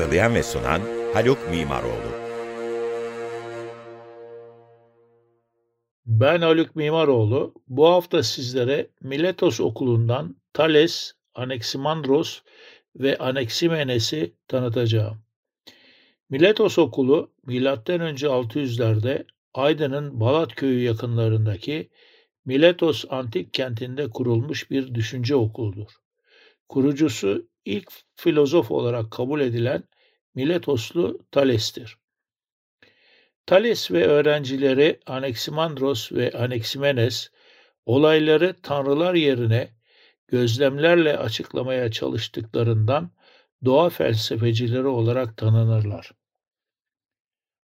Hazırlayan ve sunan Haluk Mimaroğlu. Ben Haluk Mimaroğlu. Bu hafta sizlere Miletos Okulu'ndan Thales, Anaximandros ve Anaximenes'i tanıtacağım. Miletos Okulu M.Ö. 600'lerde Aydın'ın Balat köyü yakınlarındaki Miletos antik kentinde kurulmuş bir düşünce okuludur. Kurucusu ilk filozof olarak kabul edilen Miletoslu Thales'tir. Thales ve öğrencileri Anaximandros ve Anaximenes olayları tanrılar yerine gözlemlerle açıklamaya çalıştıklarından doğa felsefecileri olarak tanınırlar.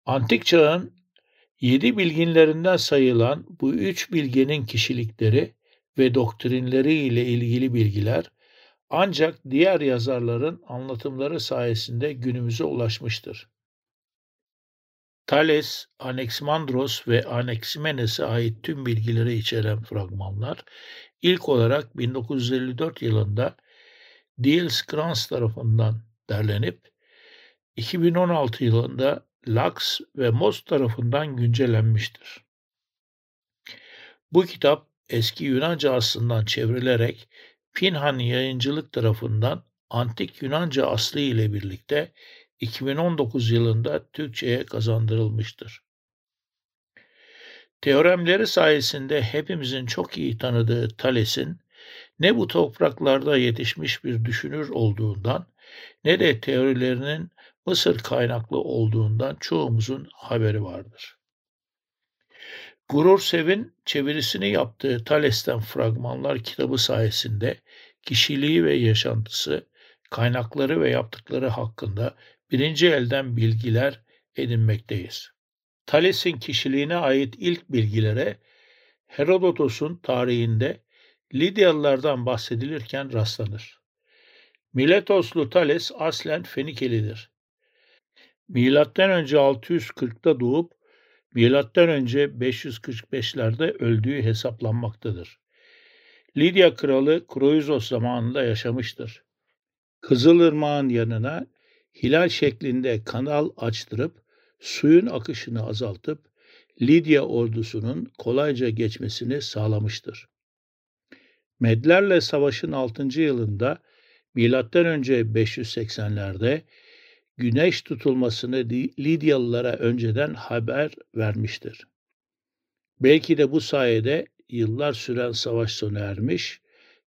Antik çağın yedi bilginlerinden sayılan bu üç bilgenin kişilikleri ve doktrinleri ile ilgili bilgiler ancak diğer yazarların anlatımları sayesinde günümüze ulaşmıştır. Thales, Anaximandros ve Anaximenes'e ait tüm bilgileri içeren fragmanlar ilk olarak 1954 yılında Diels Krans tarafından derlenip 2016 yılında Lux ve Moss tarafından güncellenmiştir. Bu kitap eski Yunanca aslından çevrilerek Pinhan Yayıncılık tarafından Antik Yunanca aslı ile birlikte 2019 yılında Türkçe'ye kazandırılmıştır. Teoremleri sayesinde hepimizin çok iyi tanıdığı Thales'in ne bu topraklarda yetişmiş bir düşünür olduğundan ne de teorilerinin Mısır kaynaklı olduğundan çoğumuzun haberi vardır. Gurur Sev'in çevirisini yaptığı Thales'ten Fragmanlar kitabı sayesinde kişiliği ve yaşantısı, kaynakları ve yaptıkları hakkında birinci elden bilgiler edinmekteyiz. Thales'in kişiliğine ait ilk bilgilere Herodotos'un tarihinde Lidyalılardan bahsedilirken rastlanır. Miletoslu Thales aslen Fenikelidir. Milattan önce 640'ta doğup milattan önce 545'lerde öldüğü hesaplanmaktadır. Lidya kralı Kroizos zamanında yaşamıştır. Kızılırmağın yanına hilal şeklinde kanal açtırıp suyun akışını azaltıp Lidya ordusunun kolayca geçmesini sağlamıştır. Medlerle savaşın 6. yılında önce 580'lerde güneş tutulmasını Lidyalılara önceden haber vermiştir. Belki de bu sayede yıllar süren savaş sona ermiş,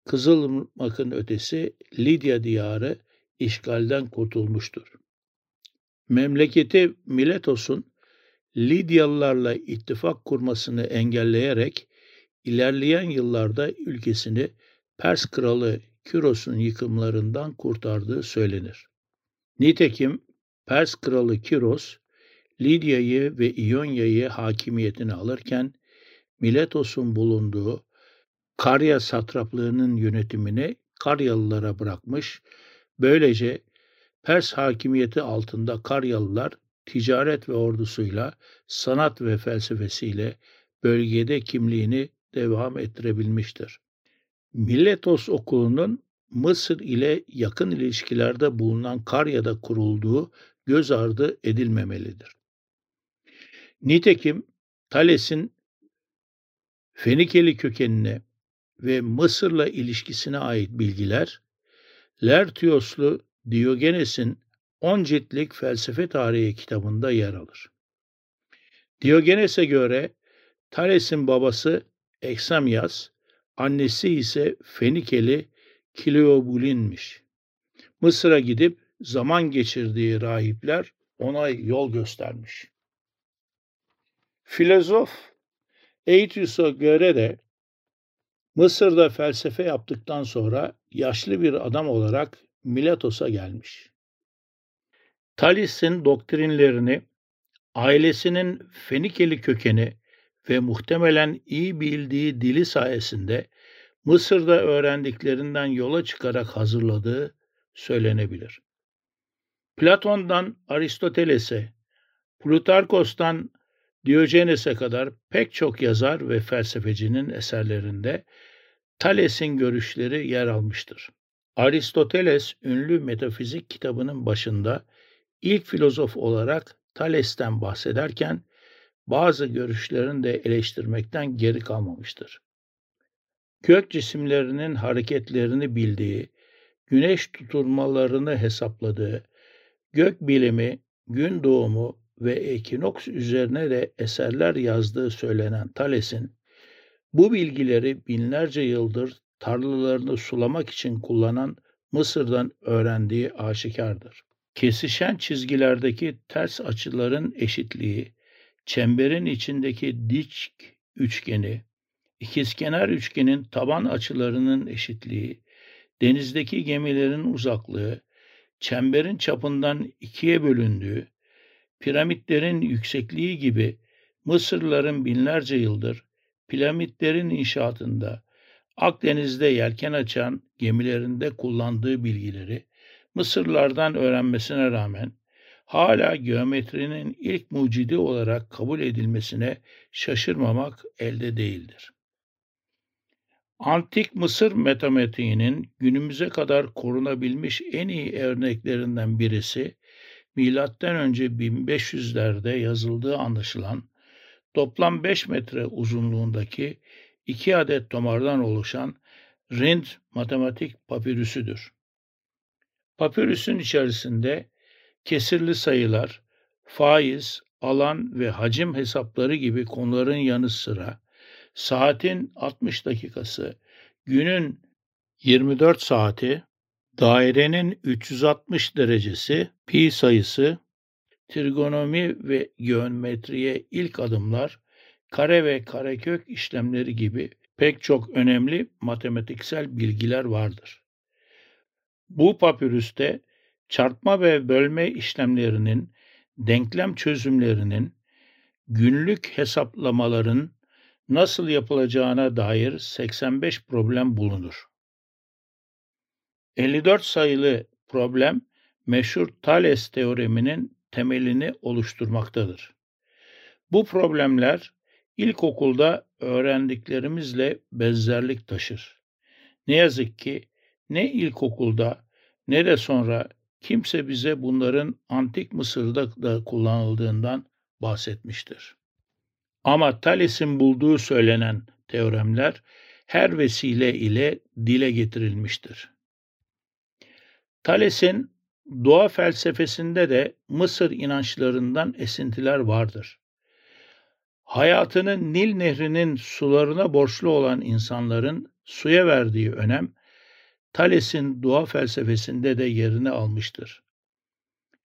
Kızılırmak'ın ötesi Lidya diyarı işgalden kurtulmuştur. Memleketi Miletos'un Lidyalılarla ittifak kurmasını engelleyerek ilerleyen yıllarda ülkesini Pers kralı Küros'un yıkımlarından kurtardığı söylenir. Nitekim Pers kralı Kiros, Lidya'yı ve İonya'yı hakimiyetine alırken Miletos'un bulunduğu Karya satraplığının yönetimini Karyalılara bırakmış, böylece Pers hakimiyeti altında Karyalılar ticaret ve ordusuyla, sanat ve felsefesiyle bölgede kimliğini devam ettirebilmiştir. Miletos okulunun Mısır ile yakın ilişkilerde bulunan Karya'da kurulduğu göz ardı edilmemelidir. Nitekim Thales'in Fenikeli kökenine ve Mısır'la ilişkisine ait bilgiler, Lertioslu Diogenes'in 10 ciltlik felsefe tarihi kitabında yer alır. Diogenes'e göre Thales'in babası Eksamyas, annesi ise Fenikeli Kleobulin'miş. Mısır'a gidip zaman geçirdiği rahipler ona yol göstermiş. Filozof Eitius'a göre de Mısır'da felsefe yaptıktan sonra yaşlı bir adam olarak Miletos'a gelmiş. Thales'in doktrinlerini ailesinin Fenikeli kökeni ve muhtemelen iyi bildiği dili sayesinde Mısır'da öğrendiklerinden yola çıkarak hazırladığı söylenebilir. Platon'dan Aristoteles'e, Plutarkos'tan Diyojenes'e kadar pek çok yazar ve felsefecinin eserlerinde Thales'in görüşleri yer almıştır. Aristoteles ünlü metafizik kitabının başında ilk filozof olarak Thales'ten bahsederken bazı görüşlerini de eleştirmekten geri kalmamıştır. Gök cisimlerinin hareketlerini bildiği, güneş tutulmalarını hesapladığı, gök bilimi, gün doğumu ve ekinoks üzerine de eserler yazdığı söylenen Thales'in bu bilgileri binlerce yıldır tarlalarını sulamak için kullanan Mısır'dan öğrendiği aşikardır. Kesişen çizgilerdeki ters açıların eşitliği, çemberin içindeki dik üçgeni, ikizkenar üçgenin taban açılarının eşitliği, denizdeki gemilerin uzaklığı, çemberin çapından ikiye bölündüğü, piramitlerin yüksekliği gibi Mısırlıların binlerce yıldır piramitlerin inşaatında Akdeniz'de yelken açan gemilerinde kullandığı bilgileri Mısırlardan öğrenmesine rağmen hala geometrinin ilk mucidi olarak kabul edilmesine şaşırmamak elde değildir. Antik Mısır matematiğinin günümüze kadar korunabilmiş en iyi örneklerinden birisi milattan önce 1500'lerde yazıldığı anlaşılan toplam 5 metre uzunluğundaki iki adet tomardan oluşan Rind matematik papirüsüdür. Papirüsün içerisinde kesirli sayılar, faiz, alan ve hacim hesapları gibi konuların yanı sıra saatin 60 dakikası, günün 24 saati, dairenin 360 derecesi, pi sayısı, trigonomi ve geometriye ilk adımlar, kare ve karekök işlemleri gibi pek çok önemli matematiksel bilgiler vardır. Bu papirüste çarpma ve bölme işlemlerinin, denklem çözümlerinin, günlük hesaplamaların nasıl yapılacağına dair 85 problem bulunur. 54 sayılı problem meşhur Thales teoreminin temelini oluşturmaktadır. Bu problemler ilkokulda öğrendiklerimizle benzerlik taşır. Ne yazık ki ne ilkokulda ne de sonra kimse bize bunların antik Mısır'da da kullanıldığından bahsetmiştir. Ama Thales'in bulduğu söylenen teoremler her vesile ile dile getirilmiştir. Thales'in doğa felsefesinde de Mısır inançlarından esintiler vardır. Hayatını Nil Nehri'nin sularına borçlu olan insanların suya verdiği önem Thales'in doğa felsefesinde de yerini almıştır.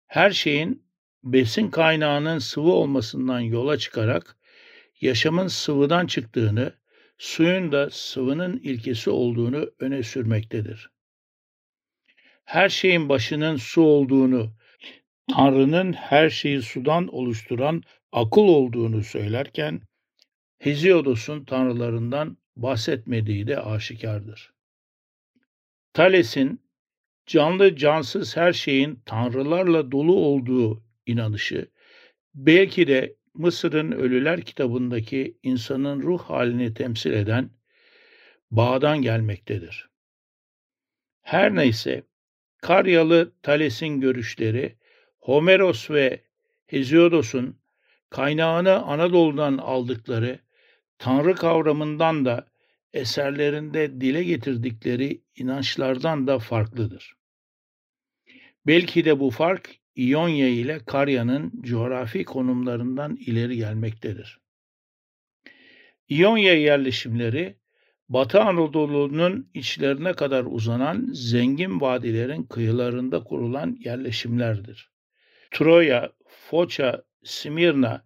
Her şeyin besin kaynağının sıvı olmasından yola çıkarak yaşamın sıvıdan çıktığını, suyun da sıvının ilkesi olduğunu öne sürmektedir. Her şeyin başının su olduğunu, Tanrı'nın her şeyi sudan oluşturan akıl olduğunu söylerken, Heziodos'un tanrılarından bahsetmediği de aşikardır. Thales'in canlı cansız her şeyin tanrılarla dolu olduğu inanışı belki de Mısır'ın Ölüler kitabındaki insanın ruh halini temsil eden bağdan gelmektedir. Her neyse Karyalı Thales'in görüşleri Homeros ve Hesiodos'un kaynağını Anadolu'dan aldıkları tanrı kavramından da eserlerinde dile getirdikleri inançlardan da farklıdır. Belki de bu fark İonya ile Karya'nın coğrafi konumlarından ileri gelmektedir. İonya yerleşimleri Batı Anadolu'nun içlerine kadar uzanan zengin vadilerin kıyılarında kurulan yerleşimlerdir. Troya, Foça, Simirna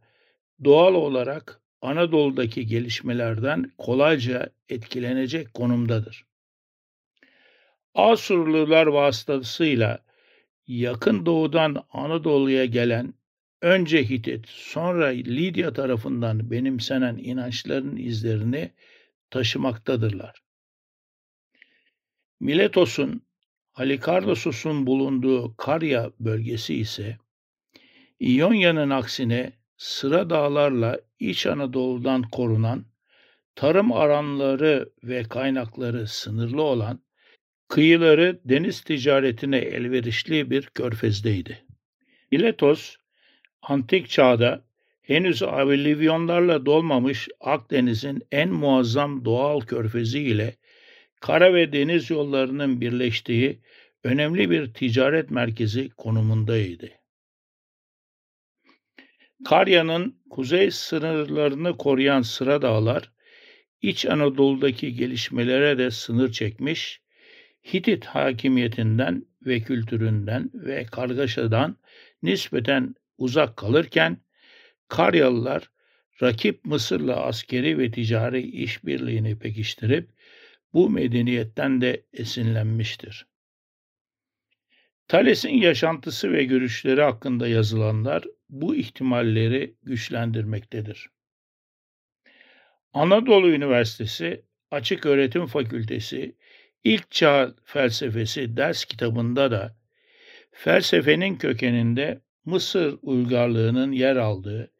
doğal olarak Anadolu'daki gelişmelerden kolayca etkilenecek konumdadır. Asurlular vasıtasıyla yakın doğudan Anadolu'ya gelen önce Hitit, sonra Lidya tarafından benimsenen inançların izlerini taşımaktadırlar. Miletos'un, Halikarnassos'un bulunduğu Karya bölgesi ise İonya'nın aksine sıra dağlarla İç Anadolu'dan korunan, tarım alanları ve kaynakları sınırlı olan, kıyıları deniz ticaretine elverişli bir körfezdeydi. Miletos, antik çağda henüz avilivyonlarla dolmamış Akdeniz'in en muazzam doğal körfezi ile kara ve deniz yollarının birleştiği önemli bir ticaret merkezi konumundaydı. Karya'nın kuzey sınırlarını koruyan sıra dağlar, İç Anadolu'daki gelişmelere de sınır çekmiş, Hitit hakimiyetinden ve kültüründen ve kargaşadan nispeten uzak kalırken, Karyalılar rakip Mısır'la askeri ve ticari işbirliğini pekiştirip bu medeniyetten de esinlenmiştir. Thales'in yaşantısı ve görüşleri hakkında yazılanlar bu ihtimalleri güçlendirmektedir. Anadolu Üniversitesi Açık Öğretim Fakültesi İlk Çağ Felsefesi ders kitabında da felsefenin kökeninde Mısır uygarlığının yer aldığı,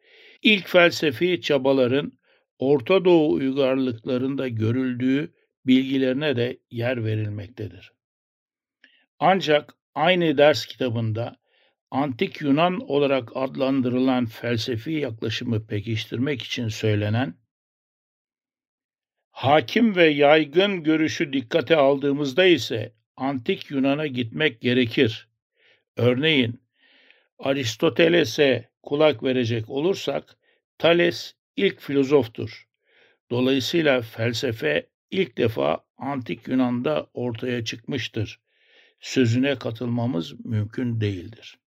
ilk felsefi çabaların Orta Doğu uygarlıklarında görüldüğü bilgilerine de yer verilmektedir. Ancak aynı ders kitabında antik Yunan olarak adlandırılan felsefi yaklaşımı pekiştirmek için söylenen hakim ve yaygın görüşü dikkate aldığımızda ise antik Yunan'a gitmek gerekir. Örneğin Aristoteles'e kulak verecek olursak Thales ilk filozoftur. Dolayısıyla felsefe ilk defa antik Yunan'da ortaya çıkmıştır. Sözüne katılmamız mümkün değildir.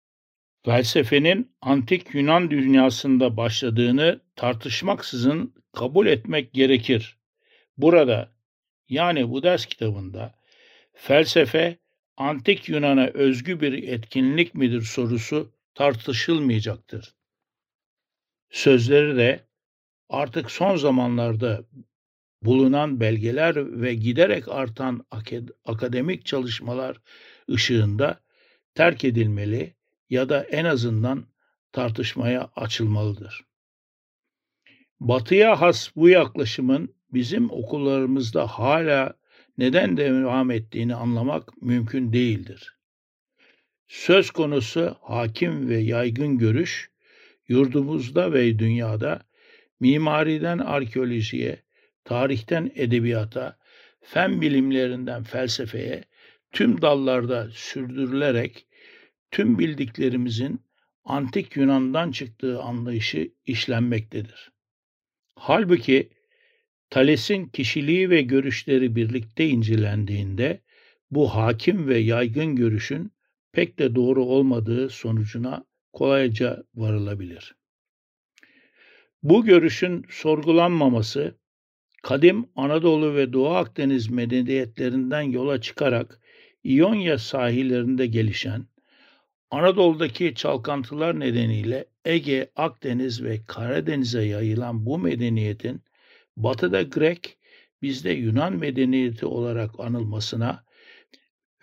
Felsefenin antik Yunan dünyasında başladığını tartışmaksızın kabul etmek gerekir. Burada yani bu ders kitabında felsefe antik Yunan'a özgü bir etkinlik midir sorusu tartışılmayacaktır. Sözleri de artık son zamanlarda bulunan belgeler ve giderek artan akademik çalışmalar ışığında terk edilmeli ya da en azından tartışmaya açılmalıdır. Batıya has bu yaklaşımın bizim okullarımızda hala neden devam ettiğini anlamak mümkün değildir. Söz konusu hakim ve yaygın görüş, yurdumuzda ve dünyada mimariden arkeolojiye, tarihten edebiyata, fen bilimlerinden felsefeye tüm dallarda sürdürülerek tüm bildiklerimizin antik Yunan'dan çıktığı anlayışı işlenmektedir. Halbuki Thales'in kişiliği ve görüşleri birlikte incelendiğinde bu hakim ve yaygın görüşün pek de doğru olmadığı sonucuna kolayca varılabilir. Bu görüşün sorgulanmaması kadim Anadolu ve Doğu Akdeniz medeniyetlerinden yola çıkarak İonya sahillerinde gelişen Anadolu'daki çalkantılar nedeniyle Ege, Akdeniz ve Karadeniz'e yayılan bu medeniyetin batıda Grek, bizde Yunan medeniyeti olarak anılmasına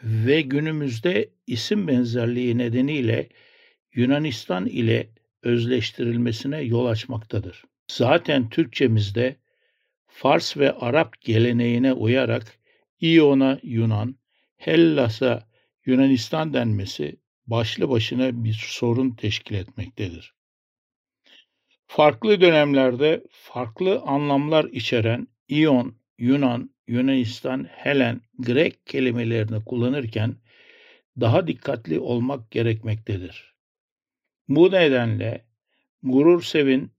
ve günümüzde isim benzerliği nedeniyle Yunanistan ile özleştirilmesine yol açmaktadır. Zaten Türkçemizde Fars ve Arap geleneğine uyarak İyon'a Yunan, Hellas'a Yunanistan denmesi başlı başına bir sorun teşkil etmektedir. Farklı dönemlerde farklı anlamlar içeren İyon, Yunan, Yunanistan, Helen, Grek kelimelerini kullanırken daha dikkatli olmak gerekmektedir. Bu nedenle Gurur Sevin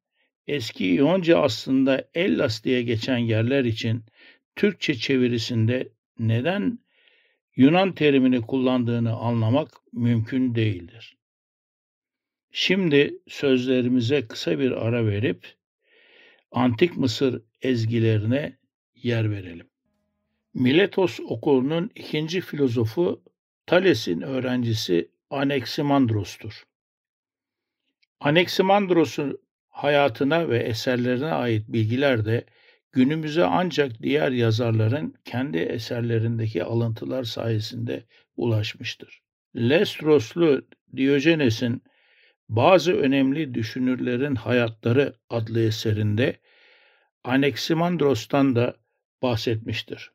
eski İyonca aslında Ellas diye geçen yerler için Türkçe çevirisinde neden Yunan terimini kullandığını anlamak mümkün değildir. Şimdi sözlerimize kısa bir ara verip Antik Mısır ezgilerine yer verelim. Miletos okulunun ikinci filozofu Thales'in öğrencisi Anaximandros'tur. Anaximandros'un hayatına ve eserlerine ait bilgiler de günümüze ancak diğer yazarların kendi eserlerindeki alıntılar sayesinde ulaşmıştır. Lestroslu Diyojenes'in bazı önemli düşünürlerin hayatları adlı eserinde Anaximandros'tan da bahsetmiştir.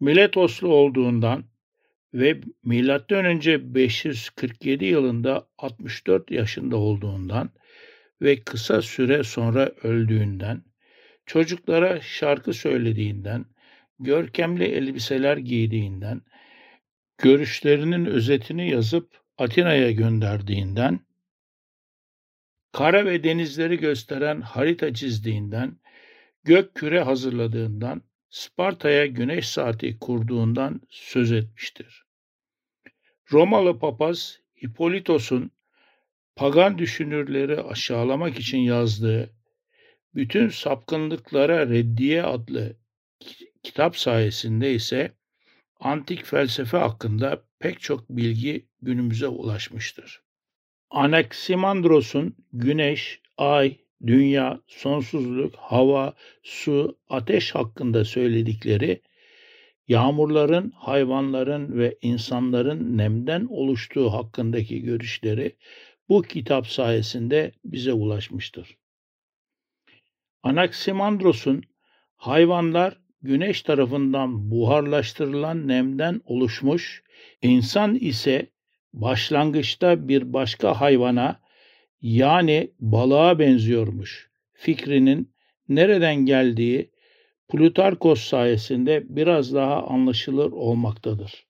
Miletoslu olduğundan ve M.Ö. 547 yılında 64 yaşında olduğundan ve kısa süre sonra öldüğünden, çocuklara şarkı söylediğinden, görkemli elbiseler giydiğinden, görüşlerinin özetini yazıp Atina'ya gönderdiğinden, kara ve denizleri gösteren harita çizdiğinden, gök küre hazırladığından, Sparta'ya güneş saati kurduğundan söz etmiştir. Romalı papaz Hippolitos'un pagan düşünürleri aşağılamak için yazdığı Bütün Sapkınlıklara Reddiye adlı kitap sayesinde ise antik felsefe hakkında pek çok bilgi günümüze ulaşmıştır. Anaximandros'un güneş, ay, dünya, sonsuzluk, hava, su, ateş hakkında söyledikleri yağmurların, hayvanların ve insanların nemden oluştuğu hakkındaki görüşleri bu kitap sayesinde bize ulaşmıştır. Anaximandros'un hayvanlar güneş tarafından buharlaştırılan nemden oluşmuş, insan ise başlangıçta bir başka hayvana yani balığa benziyormuş fikrinin nereden geldiği Plutarkos sayesinde biraz daha anlaşılır olmaktadır.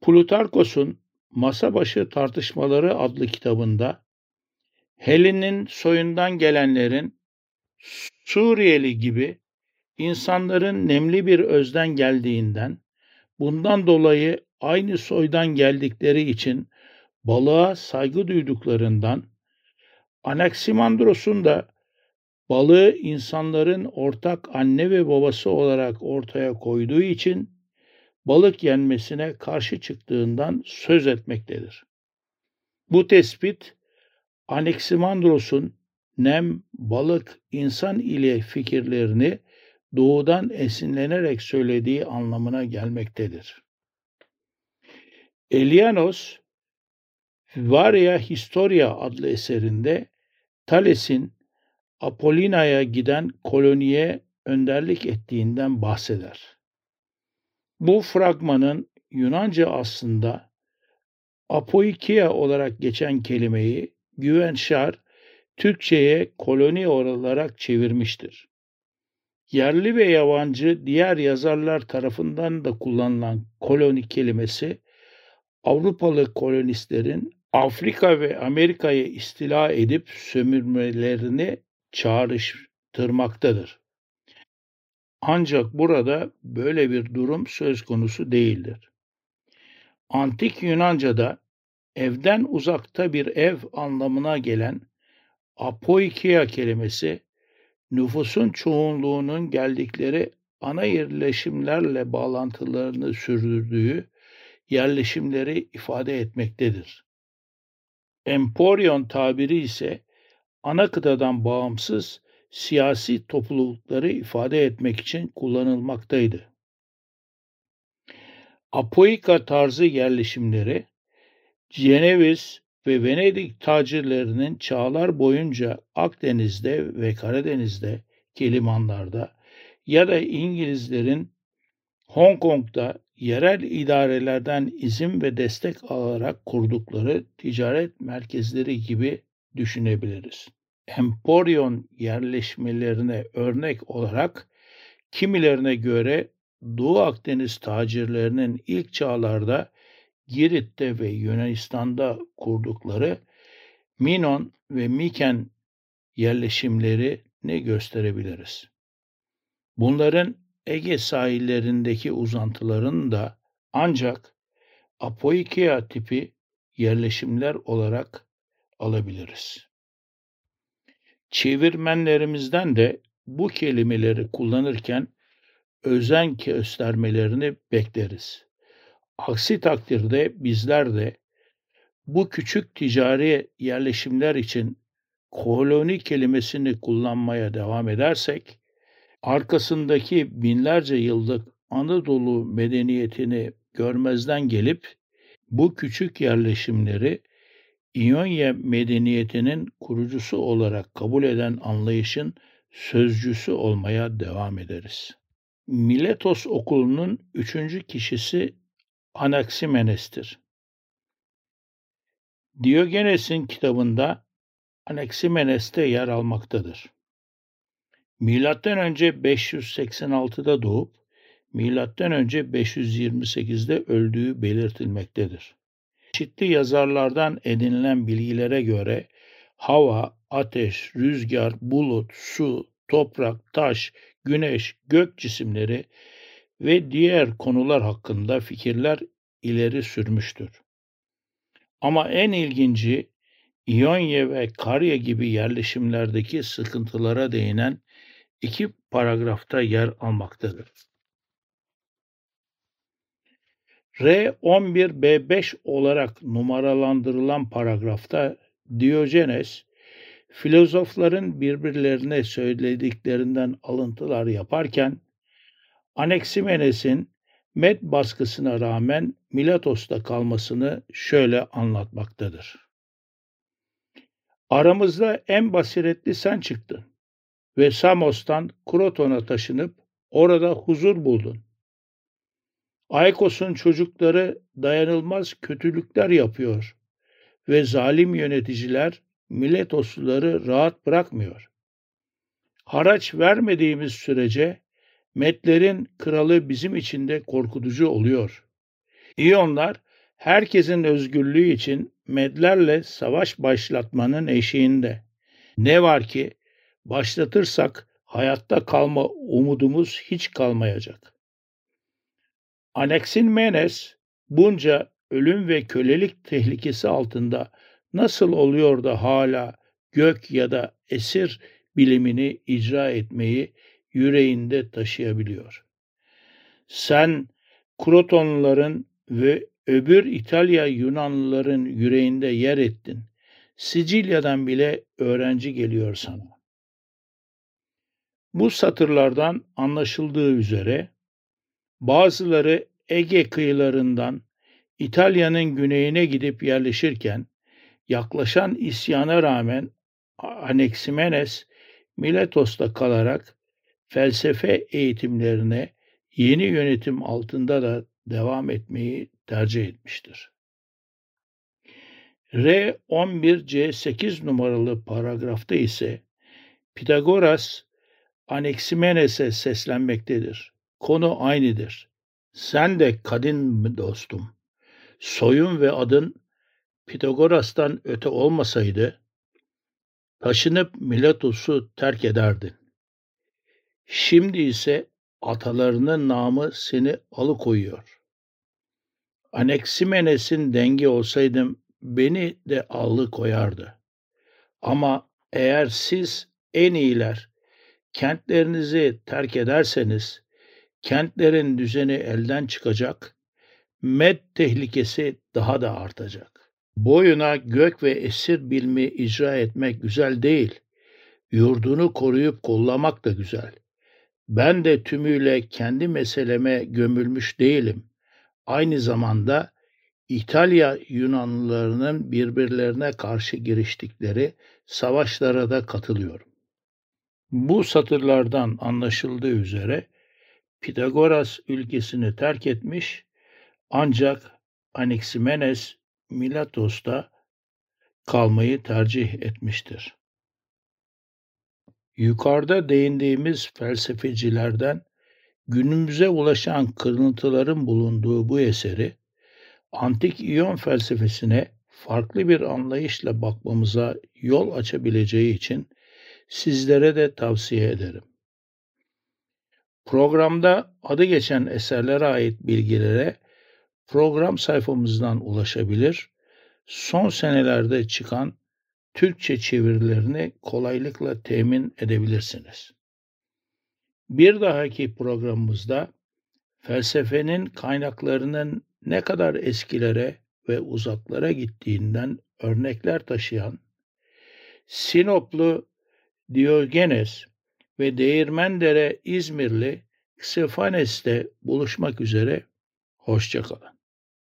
Plutarkos'un Masa Başı Tartışmaları adlı kitabında Helin'in soyundan gelenlerin Suriyeli gibi insanların nemli bir özden geldiğinden, bundan dolayı aynı soydan geldikleri için balığa saygı duyduklarından, Anaximandros'un da balığı insanların ortak anne ve babası olarak ortaya koyduğu için balık yenmesine karşı çıktığından söz etmektedir. Bu tespit Anaximandros'un nem, balık, insan ile fikirlerini doğudan esinlenerek söylediği anlamına gelmektedir. Elianos, Varia Historia adlı eserinde Thales'in Apollina'ya giden koloniye önderlik ettiğinden bahseder. Bu fragmanın Yunanca aslında apoikia olarak geçen kelimeyi Güvenşar Türkçe'ye koloni olarak çevirmiştir. Yerli ve yabancı diğer yazarlar tarafından da kullanılan koloni kelimesi Avrupalı kolonistlerin Afrika ve Amerika'yı istila edip sömürmelerini çağrıştırmaktadır. Ancak burada böyle bir durum söz konusu değildir. Antik Yunanca'da evden uzakta bir ev anlamına gelen apoikia kelimesi nüfusun çoğunluğunun geldikleri ana yerleşimlerle bağlantılarını sürdürdüğü yerleşimleri ifade etmektedir. Emporion tabiri ise ana kıtadan bağımsız siyasi toplulukları ifade etmek için kullanılmaktaydı. Apoika tarzı yerleşimleri Ceneviz ve Venedik tacirlerinin çağlar boyunca Akdeniz'de ve Karadeniz'de, limanlarda ya da İngilizlerin Hong Kong'da yerel idarelerden izin ve destek alarak kurdukları ticaret merkezleri gibi düşünebiliriz. Emporion yerleşmelerine örnek olarak kimilerine göre Doğu Akdeniz tacirlerinin ilk çağlarda Girit'te ve Yunanistan'da kurdukları Minon ve Miken yerleşimleri ne gösterebiliriz. Bunların Ege sahillerindeki uzantıların da ancak Apoikia tipi yerleşimler olarak alabiliriz. Çevirmenlerimizden de bu kelimeleri kullanırken özen göstermelerini bekleriz. Aksi takdirde bizler de bu küçük ticari yerleşimler için koloni kelimesini kullanmaya devam edersek, arkasındaki binlerce yıllık Anadolu medeniyetini görmezden gelip bu küçük yerleşimleri İonya medeniyetinin kurucusu olarak kabul eden anlayışın sözcüsü olmaya devam ederiz. Miletos okulunun üçüncü kişisi Anaximenes'tir. Diyogenes'in kitabında Anaximenes'te yer almaktadır. Milattan önce 586'da doğup milattan önce 528'de öldüğü belirtilmektedir. Çeşitli yazarlardan edinilen bilgilere göre hava, ateş, rüzgar, bulut, su, toprak, taş, güneş, gök cisimleri ve diğer konular hakkında fikirler ileri sürmüştür. Ama en ilginci İonya ve Karya gibi yerleşimlerdeki sıkıntılara değinen iki paragrafta yer almaktadır. R11B5 olarak numaralandırılan paragrafta Diyojenes, filozofların birbirlerine söylediklerinden alıntılar yaparken, Anaximenes'in Med baskısına rağmen Milatos'ta kalmasını şöyle anlatmaktadır. Aramızda en basiretli sen çıktın ve Samos'tan Kroton'a taşınıp orada huzur buldun. Aykos'un çocukları dayanılmaz kötülükler yapıyor ve zalim yöneticiler Miletosluları rahat bırakmıyor. Haraç vermediğimiz sürece Metlerin kralı bizim için de korkutucu oluyor. İyonlar herkesin özgürlüğü için Medlerle savaş başlatmanın eşiğinde. Ne var ki başlatırsak hayatta kalma umudumuz hiç kalmayacak. Aneksin Menes bunca ölüm ve kölelik tehlikesi altında nasıl oluyor da hala gök ya da esir bilimini icra etmeyi yüreğinde taşıyabiliyor. Sen Krotonluların ve öbür İtalya Yunanlıların yüreğinde yer ettin. Sicilya'dan bile öğrenci geliyor sana. Bu satırlardan anlaşıldığı üzere bazıları Ege kıyılarından İtalya'nın güneyine gidip yerleşirken yaklaşan isyana rağmen Anaximenes Miletos'ta kalarak felsefe eğitimlerine yeni yönetim altında da devam etmeyi tercih etmiştir. R11C8 numaralı paragrafta ise Pitagoras Anaximenes'e seslenmektedir. Konu aynıdır. Sen de kadın dostum. Soyun ve adın Pitagoras'tan öte olmasaydı taşınıp Miletos'u terk ederdin. Şimdi ise atalarının namı seni alıkoyuyor. Anaximenes'in dengi olsaydım beni de alıkoyardı. Ama eğer siz en iyiler kentlerinizi terk ederseniz kentlerin düzeni elden çıkacak, med tehlikesi daha da artacak. Boyuna gök ve esir bilmi icra etmek güzel değil, yurdunu koruyup kollamak da güzel. Ben de tümüyle kendi meseleme gömülmüş değilim. Aynı zamanda İtalya Yunanlılarının birbirlerine karşı giriştikleri savaşlara da katılıyorum. Bu satırlardan anlaşıldığı üzere Pitagoras ülkesini terk etmiş ancak Anaximenes Milatos'ta kalmayı tercih etmiştir. Yukarıda değindiğimiz felsefecilerden günümüze ulaşan kırıntıların bulunduğu bu eseri antik İyon felsefesine farklı bir anlayışla bakmamıza yol açabileceği için sizlere de tavsiye ederim. Programda adı geçen eserlere ait bilgilere program sayfamızdan ulaşabilir, son senelerde çıkan Türkçe çevirilerini kolaylıkla temin edebilirsiniz. Bir dahaki programımızda felsefenin kaynaklarının ne kadar eskilere ve uzaklara gittiğinden örnekler taşıyan Sinoplu Diogenes ve Değirmendere İzmirli Ksefanes'te buluşmak üzere. Hoşçakalın.